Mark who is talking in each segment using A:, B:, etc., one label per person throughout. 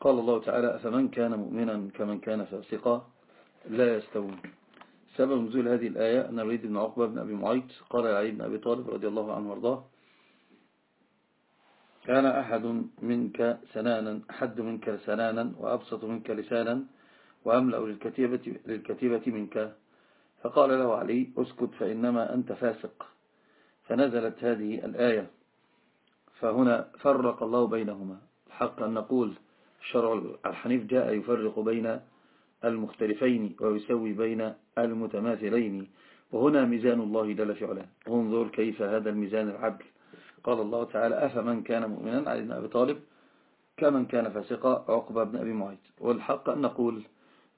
A: قال الله تعالى أفمن كان مؤمنا كمن كان فاسقا لا يستوون. سبب نزول هذه الآية أن الوليد بن عقبة بن أبي معيط قال لعلي بن أبي طالب رضي الله عنه وأرضاه كان أحد منك سنانا أحد منك سنانا وأبسط منك لسانا وأملأ للكتيبة, للكتيبة منك. فقال له علي اسكت فإنما أنت فاسق. فنزلت هذه الآية. فهنا فرق الله بينهما. الحق أن نقول الشرع الحنيف جاء يفرق بين المختلفين ويسوي بين المتماثلين. وهنا ميزان الله جل في علاه. انظر كيف هذا الميزان العدل. قال الله تعالى أفمن كان مؤمنا علي بن أبي طالب كمن كان فاسقا عقبة بن أبي معيط. والحق أن نقول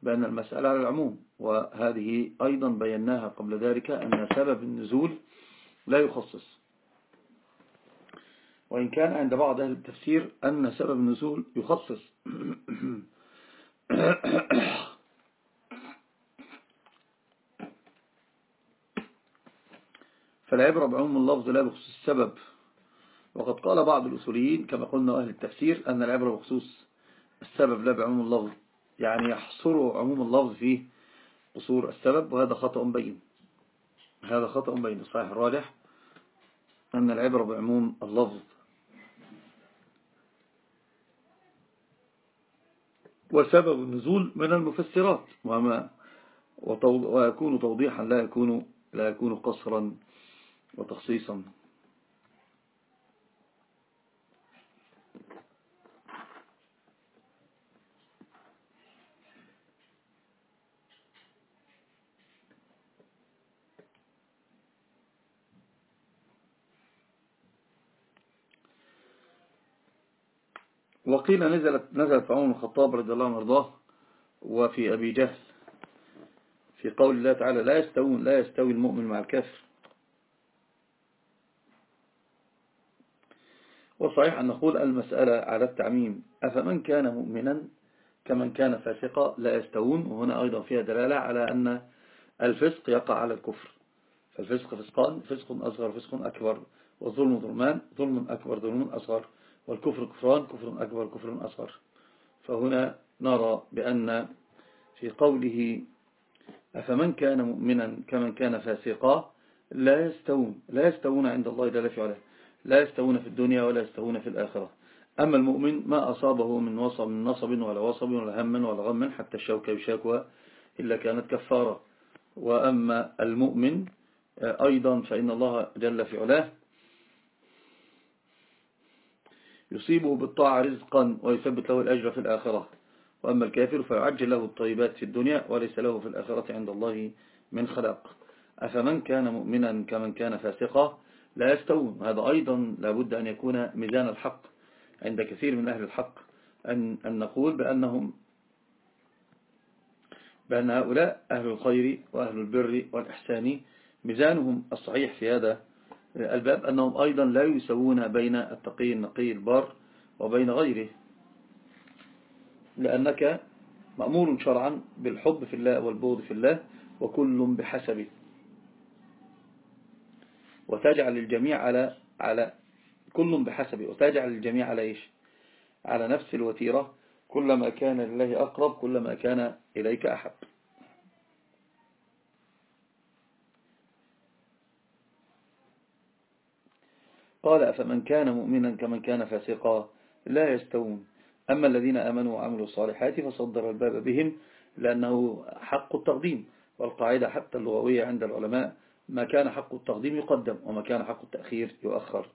A: بأن المسألة على العموم وهذه أيضا بيناها قبل ذلك أن سبب النزول لا يخصص. وإن كان عند بعض أهل التفسير أن سبب النزول يخصص. فالعبرة بعموم اللفظ لا بخصوص السبب. وقد قال بعض الأصوليين كما قلنا أهل التفسير أن العبرة بخصوص السبب لا بعموم اللفظ. يعني يحصر عموم اللفظ في قصور السبب وهذا خطأ بين. هذا خطأ بين الصحيح الراجح أن العبرة بعموم اللفظ. وسبب النزول من المفسرات. وما ويكون توضيحا لا يكون لا يكون قصرا وتخصيصا. وقيل نزلت نزلت عمر الخطاب رضي الله عنه وارضاه وفي أبي جهل في قول الله تعالى لا يستوون لا يستوي المؤمن مع الكافر. وصحيح أن نقول المسألة على التعميم أفمن كان مؤمنا كمن كان فاسقا لا يستوون؟ وهنا أيضا فيها دلالة على أن الفسق يقع على الكفر. فالفسق فسقان فسق أصغر فسق أكبر والظلم ظلمان ظلم أكبر ظلم أصغر. والكفر كفران كفر أكبر كفر أصغر. فهنا نرى بأن في قوله أفمن كان مؤمنا كمن كان فاسقا لا يستوون لا يستوون عند الله جل في علاه. لا يستوون في الدنيا ولا يستوون في الآخرة. أما المؤمن ما أصابه من وصب من نصب ولا وصب ولا هم ولا غم حتى الشوكة يشاكها إلا كانت كفارة. وأما المؤمن أيضا فإن الله جل في علاه يصيبه بالطاعة رزقا ويثبت له الأجر في الآخرة. وأما الكافر فيعجل له الطيبات في الدنيا وليس له في الآخرة عند الله من خلاق. أفمن كان مؤمنا كمن كان فاسقا لا يستوون. هذا أيضا لابد أن يكون ميزان الحق عند كثير من أهل الحق. أن, أن نقول بأنهم بأن هؤلاء أهل الخير وأهل البر والإحسان ميزانهم الصحيح في هذا الباب أنهم أيضا لا يسوون بين التقي النقي البار وبين غيره لأنك مأمور شرعا بالحب في الله والبغض في الله وكل بحسبه. وتجعل الجميع على على كل بحسبه. وتجعل الجميع على إيش؟ على نفس الوتيرة. كلما كان لله أقرب كلما كان إليك أحب. قال أفمن كان مؤمنا كمن كان فاسقا؟ لا يستوون. أما الذين آمنوا وعملوا الصالحات فصدر الباب بهم لأنه حق التقديم والقاعدة حتى اللغوية عند العلماء ما كان حق التقديم يقدم وما كان حق التأخير يؤخر.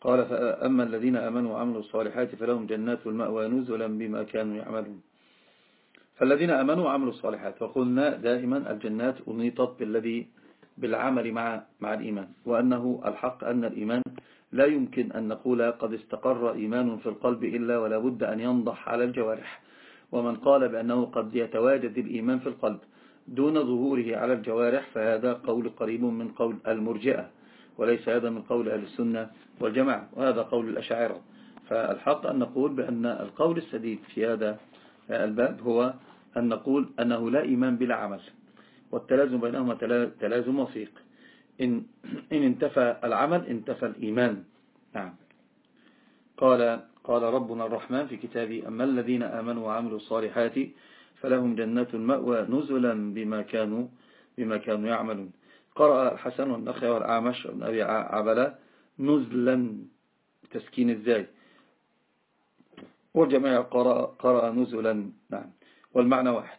A: قال فأما الذين آمنوا وعملوا الصالحات فلهم جنات المأوى نزلا بما كانوا يعملون. فالذين أمنوا وعملوا الصالحات وقلنا دائما الجنات أنيطت بالذي بالعمل مع مع الإيمان وأنه الحق أن الإيمان لا يمكن أن نقول قد استقر إيمان في القلب إلا ولا بد أن ينضح على الجوارح. ومن قال بأنه قد يتواجد الإيمان في القلب دون ظهوره على الجوارح فهذا قول قريب من قول المرجئة وليس هذا من قول أهل السنة والجماعة وهذا قول الأشاعرة. فالحق أن نقول بأن القول السديد في هذا الباب هو أن نقول أنه لا إيمان بلا عمل والتلازم بينهما تلازم وثيق. إن, إن انتفى العمل انتفى الإيمان. نعم. قال قال ربنا الرحمن في كتابه أما الذين آمنوا وعملوا الصالحات فلهم جنات المأوى نزلا بما كانوا بما كانوا يعملون. قرأ الحسن والنخي والأعمش وابن أبي عبلا نزلا. تسكين الزاي والجميع قرأ, قرأ نزلا. نعم. والمعنى واحد.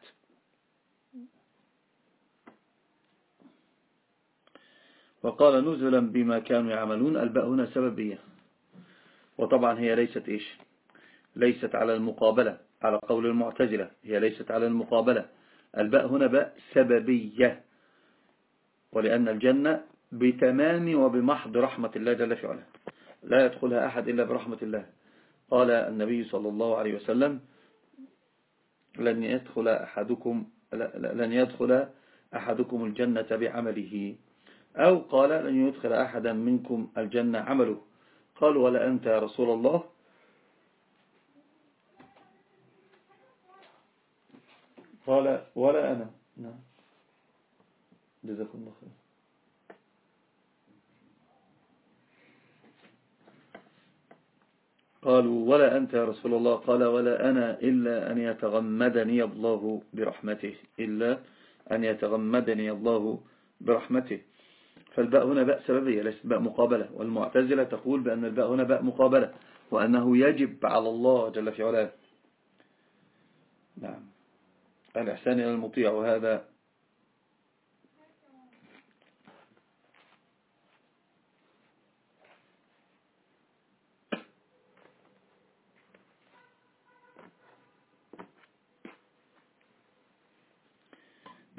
A: وقال نزلا بما كانوا يعملون الباء هنا سببية. وطبعا هي ليست إيش؟ ليست على المقابلة على قول المعتزلة هي ليست على المقابلة. الباء هنا باء سببية. ولأن الجنة بتمام وبمحض رحمة الله جل في علاه. لا يدخلها أحد إلا برحمة الله. قال النبي صلى الله عليه وسلم لن يدخل أحدكم لن يدخل أحدكم الجنة بعمله. أو قال لن يدخل أحدا منكم الجنة عمله. قال ولا أنت يا رسول الله. قال ولا أنا. نعم. جزاكم الله خير. قالوا ولا أنت يا رسول الله. قال ولا أنا إلا أن يتغمدني الله برحمته إلا أن يتغمدني الله برحمته. فالباء هنا باء سببية ليست باء مقابلة. والمعتزلة تقول بأن الباء هنا باء مقابلة وأنه يجب على الله جل في علاه. نعم. الإحسان إلى المطيع وهذا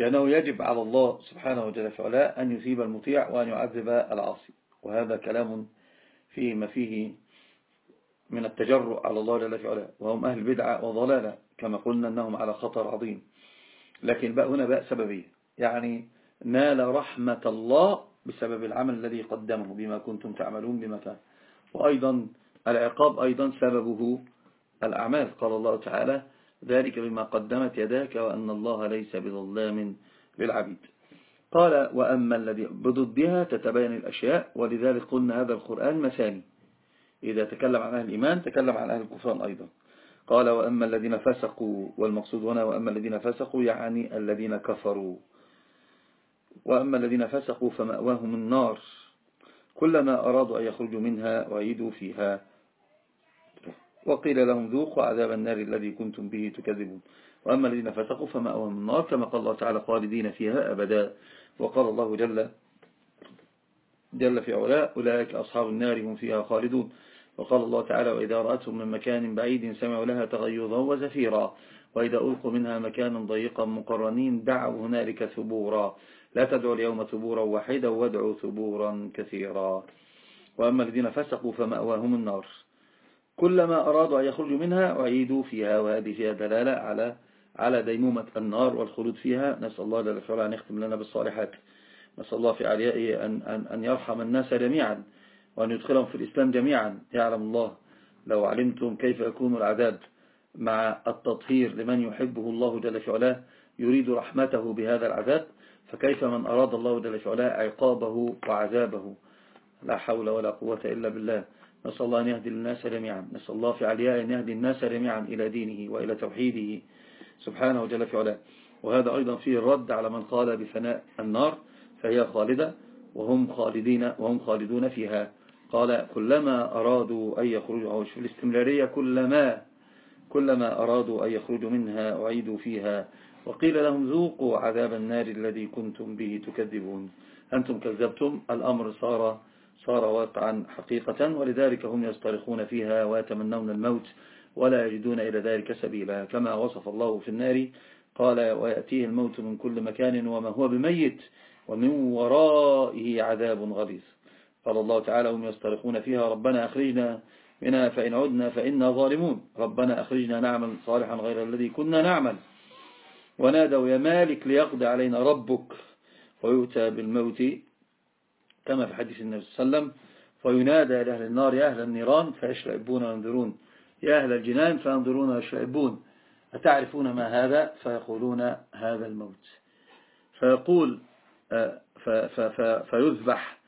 A: بأنه يجب على الله سبحانه وتعالى فعلا أن يثيب المطيع وأن يعذب العاصي. وهذا كلام فيه ما فيه من التجرؤ على الله جل وعلا وهم أهل بدعة وضلالة كما قلنا أنهم على خطر عظيم. لكن بقى هنا بقى سببية. يعني نال رحمة الله بسبب العمل الذي قدمه بما كنتم تعملون بما كان وأيضا العقاب أيضا سببه الأعمال. قال الله تعالى ذلك بما قدمت يداك وأن الله ليس بظلام للعبيد. قال وأما الذي بضدها تتبين الأشياء ولذلك قلنا هذا القرآن مثاني. إذا تكلم عن أهل الإيمان تكلم عن أهل الكفران أيضا. قال وأما الذين فسقوا والمقصود هنا وأما الذين فسقوا يعني الذين كفروا. وأما الذين فسقوا فمأواهم النار. كلما أرادوا أن يخرجوا منها وعيدوا فيها. وقيل لهم ذوقوا عذاب النار الذي كنتم به تكذبون. وأما الذين فسقوا فمأواهم النار كما قال الله تعالى خالدين فيها أبدا. وقال الله جل جل في علاء أولئك أصحاب النار هم فيها خالدون. وقال الله تعالى وإذا رأتهم من مكان بعيد سمعوا لها تغيظا وزفيرا. وإذا ألقوا منها مكانا ضيقا مقرنين دعوا هنالك ثبورا. لا تدعوا اليوم ثبورا واحدا وادعوا ثبورا كثيرا. وأما الذين فسقوا فمأواهم النار. كلما أرادوا أن يخرجوا منها أعيدوا فيها وهذه فيها دلالة على على ديمومة النار والخلود فيها. نسأل الله جل وعلا أن يختم لنا بالصالحات. نسأل الله في عليائه أن, أن, أن يرحم الناس جميعا وأن يدخلهم في الإسلام جميعا. يعلم الله لو علمتم كيف يكون العذاب مع التطهير لمن يحبه الله جل في علاه يريد رحمته بهذا العذاب فكيف من أراد الله جل في علاه عقابه وعذابه؟ لا حول ولا قوة إلا بالله. نسأل الله أن يهدي الناس جميعا. نسأل الله في علياء أن يهدي الناس جميعا إلى دينه وإلى توحيده سبحانه وجل في علاه. وهذا أيضا فيه الرد على من قال بفناء النار فهي خالدة وهم خالدين وهم خالدون فيها. قال كلما أرادوا أن يخرجوا في الاستمرارية كلما كلما أرادوا أن يخرجوا منها أعيدوا فيها. وقيل لهم ذوقوا عذاب النار الذي كنتم به تكذبون. أنتم كذبتم الأمر صار صار واقعا حقيقة ولذلك هم يصطرخون فيها ويتمنون الموت ولا يجدون إلى ذلك سبيلا. كما وصف الله في النار قال ويأتيه الموت من كل مكان وما هو بميت ومن ورائه عذاب غليظ. قال الله تعالى هم يصطرخون فيها ربنا أخرجنا منها فإن عدنا فإنا ظالمون. ربنا أخرجنا نعمل صالحا غير الذي كنا نعمل. ونادوا يا مالك ليقضي علينا ربك. ويؤتى بالموت كما في حديث النبي صلى الله عليه وسلم فينادى لأهل النار يا أهل النيران فيشربون وينظرون يا أهل الجنان فينظرون ويشربون. أتعرفون ما هذا؟ فيقولون هذا الموت. فيقول فيذبح.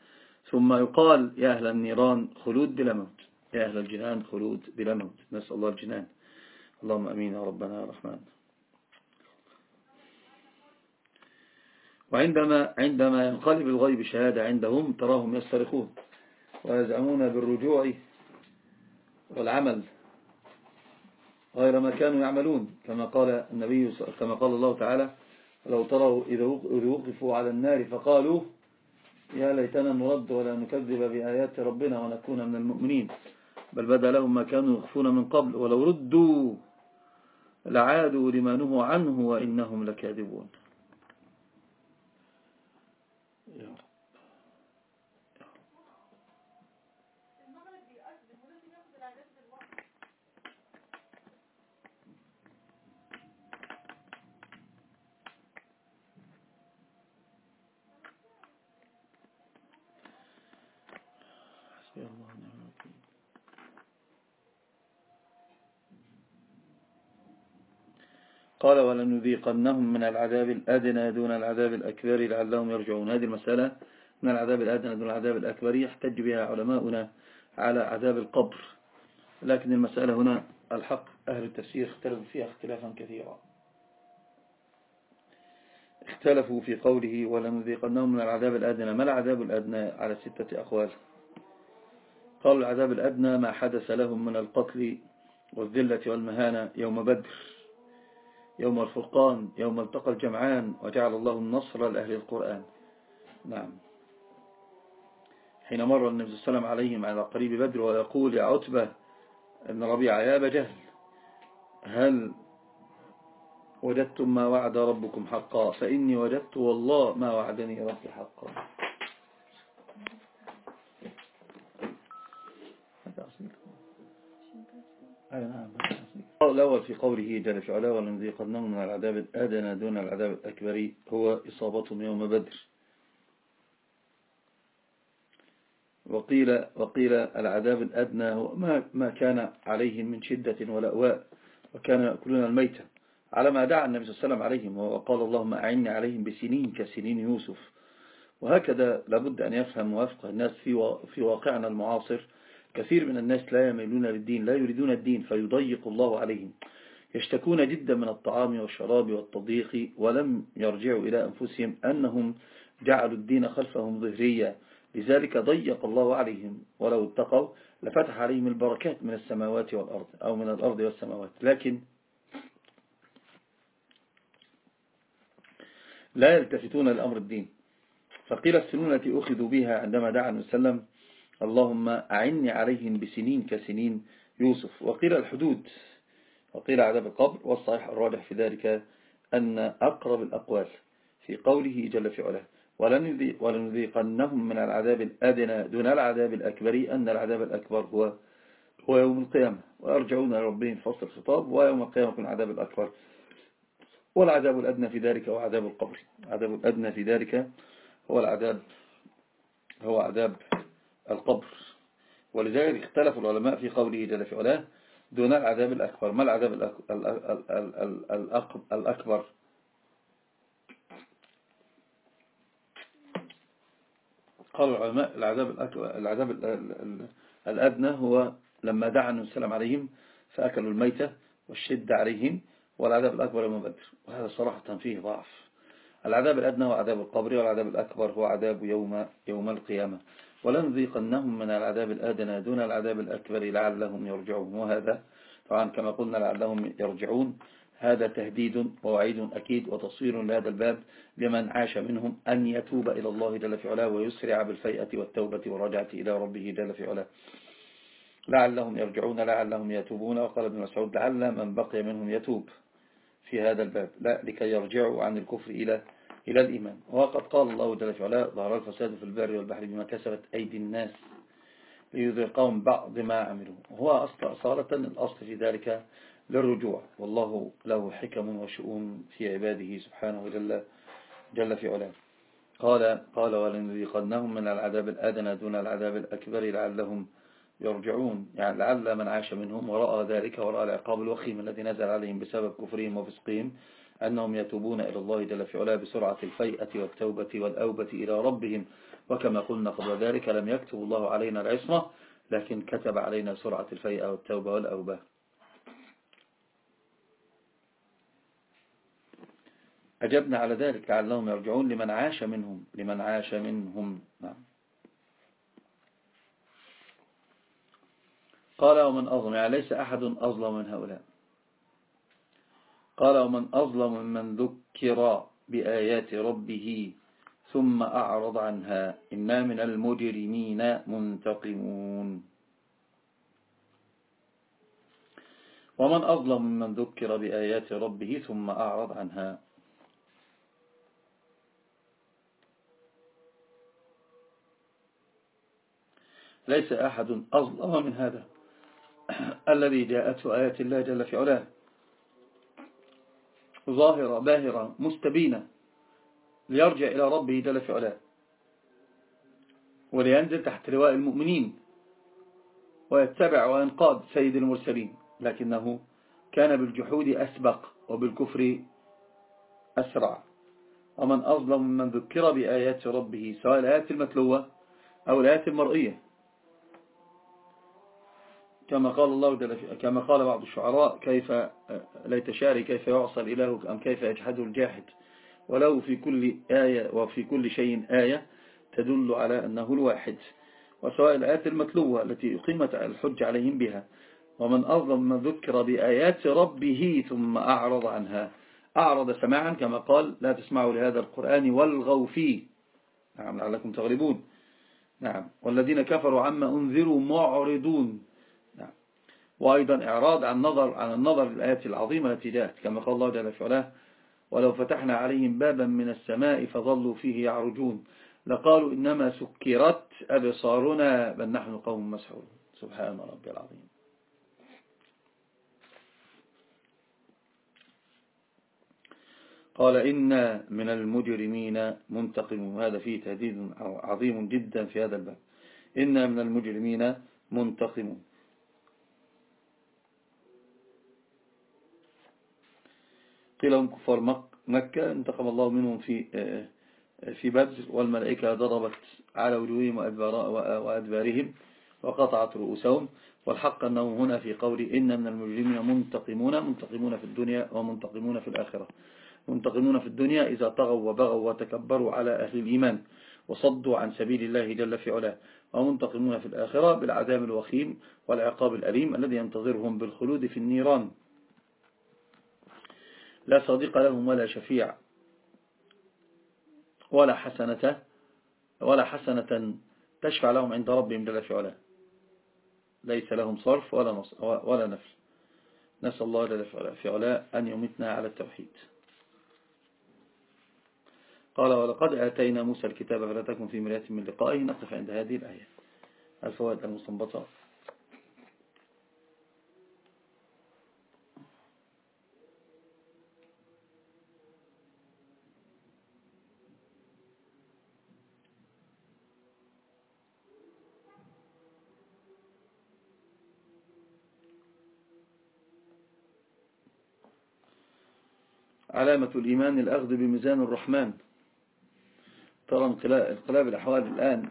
A: ثم يقال يا أهل النيران خلود بلا موت. يا أهل الجنان خلود بلا موت. نسأل الله الجنان. اللهم أمين يا ربنا يا رحمن. وعندما عندما ينقلب الغيب شهادة عندهم تراهم يسترخون ويزعمون بالرجوع والعمل غير ما كانوا يعملون كما قال النبي كما قال الله تعالى لو تروا إذا وقفوا على النار فقالوا يا ليتنا نرد ولا نكذب بآيات ربنا ونكون من المؤمنين. بل بدا لهم ما كانوا يخفون من قبل ولو ردوا لعادوا لما نهوا عنه وإنهم لكاذبون. Yeah. قال ولنذيقنهم من العذاب الأدنى دون العذاب الأكبر لعلهم يرجعون. هذه المسألة من العذاب الأدنى دون العذاب الأكبر يحتج بها علماؤنا على عذاب القبر. لكن المسألة هنا الحق أهل التفسير اختلفوا فيها اختلافا كثيرا. اختلفوا في قوله ولنذيقنهم من العذاب الأدنى. ما العذاب الأدنى على ستة أقوال؟ قالوا العذاب الأدنى ما حدث لهم من القتل والذلة والمهانة يوم بدر. يوم الفرقان يوم التقى الجمعان وجعل الله النصر لأهل القرآن. نعم. حين مر النبي صلى الله عليه وسلم عليهم على قريب بدر ويقول يا عتبة ابن ربيع يا أبا جهل هل وجدتم ما وعد ربكم حقا؟ فإني وجدت والله ما وعدني ربي حقا. أي نعم. الأول في قوله جل في علا ولنذيقنهم من العذاب الأدنى دون العذاب الأكبر هو إصابتهم يوم بدر. وقيل, وقيل العذاب الأدنى هو ما, ما كان عليهم من شدة ولأواء وكانوا يأكلون الميتة. على ما دعا النبي صلى الله عليه وسلم عليهم وقال اللهم أعني عليهم بسنين كسنين يوسف. وهكذا لابد أن يفهم ويفقه الناس في في واقعنا المعاصر كثير من الناس لا يميلون للدين لا يريدون الدين فيضيق الله عليهم. يشتكون جدا من الطعام والشراب والتضييق ولم يرجعوا إلى أنفسهم أنهم جعلوا الدين خلفهم ظهريا لذلك ضيق الله عليهم ولو اتقوا لفتح عليهم البركات من السماوات والأرض أو من الأرض والسماوات. لكن لا يلتفتون لأمر الدين. فقيل السنون التي أخذوا بها عندما دعا المسلم اللهم أعني عليهم بسنين كسنين يوسف. وقيل الحدود وقيل عذاب القبر والصحيح الراجح في ذلك أن أقرب الأقوال في قوله جل في علاه ولنذيقنهم من العذاب الأدنى دون العذاب الأكبر أن العذاب الأكبر هو هو يوم القيامة. ويرجعون ربهم فصل الخطاب ويوم القيامة يكون العذاب الأكبر. والعذاب الأدنى في ذلك هو عذاب القبر. العذاب الأدنى في ذلك هو العذاب هو عذاب القبر. ولذلك اختلف العلماء في قوله جل في علاه دون العذاب الأكبر. ما العذاب الأكبر؟ قال العلماء العذاب العذاب الأدنى هو لما دعا النبي صلى الله عليه عليهم فأكلوا الميتة والشد عليهم والعذاب الأكبر يوم بدر. وهذا صراحة فيه ضعف. العذاب الأدنى هو عذاب القبر والعذاب الأكبر هو عذاب يوم يوم القيامة. ولنذيقنهم من العذاب الآدنى دون العذاب الأكبر لعلهم يرجعون. وهذا طبعا كما قلنا لعلهم يرجعون. هذا تهديد ووعيد أكيد وتصوير لهذا الباب لمن عاش منهم أن يتوب إلى الله جل في علاه ويسرع بالفيئة والتوبة والرجعة إلى ربه جل في علاه. لعلهم يرجعون لعلهم يتوبون. وقال ابن مسعود لعل من بقي منهم يتوب. في هذا الباب. لا لكي يرجعوا عن الكفر إلى إلى الإيمان. وقد قال الله جل في علاه ظهر الفساد في البر والبحر بما كسبت أيدي الناس ليذيقهم بعض ما عملوا. وهو أصالة الأصل في ذلك للرجوع. والله له حكم وشؤون في عباده سبحانه جل, جل في علاه. قال قال ولنذيقنهم من العذاب الأدنى دون العذاب الأكبر لعلهم يعني لعل من عاش منهم ورأى ذلك ورأى العقاب الوخيم الذي نزل عليهم بسبب كفرهم وفسقهم أنهم يتوبون إلى الله جل في علاه بسرعة الفيئة والتوبة والأوبة إلى ربهم. وكما قلنا قبل ذلك لم يكتب الله علينا العصمة لكن كتب علينا سرعة الفيئة والتوبة والأوبة. أجبنا على ذلك لعلهم يرجعون لمن عاش منهم لمن عاش منهم. نعم. قال ومن أظلم يعني ليس أحد أظلم من هؤلاء. قال ومن أظلم ممن ذكر بآيات ربه ثم أعرض عنها إنا من المجرمين منتقمون. ومن أظلم ممن ذكر بآيات ربه ثم أعرض عنها. ليس أحد أظلم من هذا. الذي جاءته آيات الله جل في علاه. ظاهرة باهرة مستبينة ليرجع إلى ربه جل في علاه. ولينزل تحت لواء المؤمنين ويتبع وينقاد سيد المرسلين. لكنه كان بالجحود أسبق وبالكفر أسرع. ومن أظلم من ذكر بآيات ربه سواء الآيات المتلوة أو الآيات المرئية. كما قال الله جل كما قال بعض الشعراء كيف ليت شعري كيف يعصى الإله أم كيف يجحده الجاحد؟ ولو في كل آية وفي كل شيء آية تدل على أنه الواحد. وسواء الآيات المتلوة التي أقيمت الحج عليهم بها. ومن أظلم من ذكر بآيات ربه ثم أعرض عنها. أعرض سماعا كما قال لا تسمعوا لهذا القرآن والغوا فيه. نعم لعلكم تغلبون. نعم. والذين كفروا عما أنذروا معرضون. وأيضا إعراض عن النظر عن النظر للآيات العظيمة التي جاءت كما قال الله جل وعلا ولو فتحنا عليهم بابا من السماء فظلوا فيه يعرجون لقالوا إنما سكرت أبصارنا بل نحن قوم مسحور سبحان ربي العظيم. قال إن من المجرمين منتقم هذا فيه تهديد عظيم جدا في هذا الباب. إن من المجرمين منتقمون قيل كفار مكة انتقم الله منهم في آه، في بدر والملائكة ضربت على وجوههم وأدبارهم وقطعت رؤوسهم والحق أنه هنا في قول إن من المجرمين منتقمون منتقمون في الدنيا ومنتقمون في الآخرة. منتقمون في الدنيا إذا طغوا وبغوا وتكبروا على أهل الإيمان وصدوا عن سبيل الله جل في علاه. ومنتقمون في الآخرة بالعذاب الوخيم والعقاب الأليم الذي ينتظرهم بالخلود في النيران. لا صديق لهم ولا شفيع. ولا حسنة ولا حسنة تشفع لهم عند ربهم جل في علاه. ليس لهم صرف ولا نص ولا نفل نسأل الله جل في علاه أن يمتنا على التوحيد. قال ولقد آتينا موسى الكتاب فلا تكن في مرية من لقائه. نقف عند هذه الآية. الفوائد المستنبطة. علامة الإيمان الأخذ بميزان الرحمن. ترى انقلاب الأحوال الآن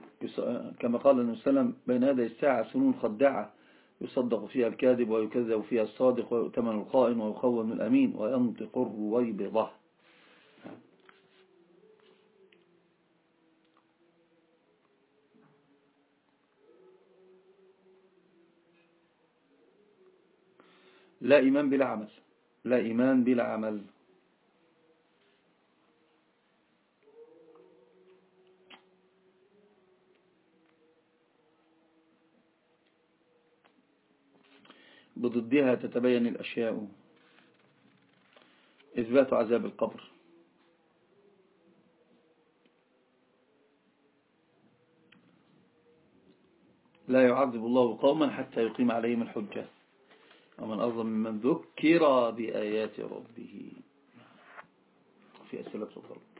A: كما قال النبي صلى الله عليه وسلم بين هذه الساعة سنون خداعة يصدق فيها الكاذب ويكذب فيها الصادق ويؤتمن القائم ويخون الأمين وينطق الرويبضة. لا إيمان بلا عمل. لا إيمان بلا عمل. بضدها تتبين الأشياء. إثبات عذاب القبر. لا يعذب الله قوما حتى يقيم عليهم الحجة. ومن أظلم ممن ذكر بآيات ربه. في أسئلة الضرب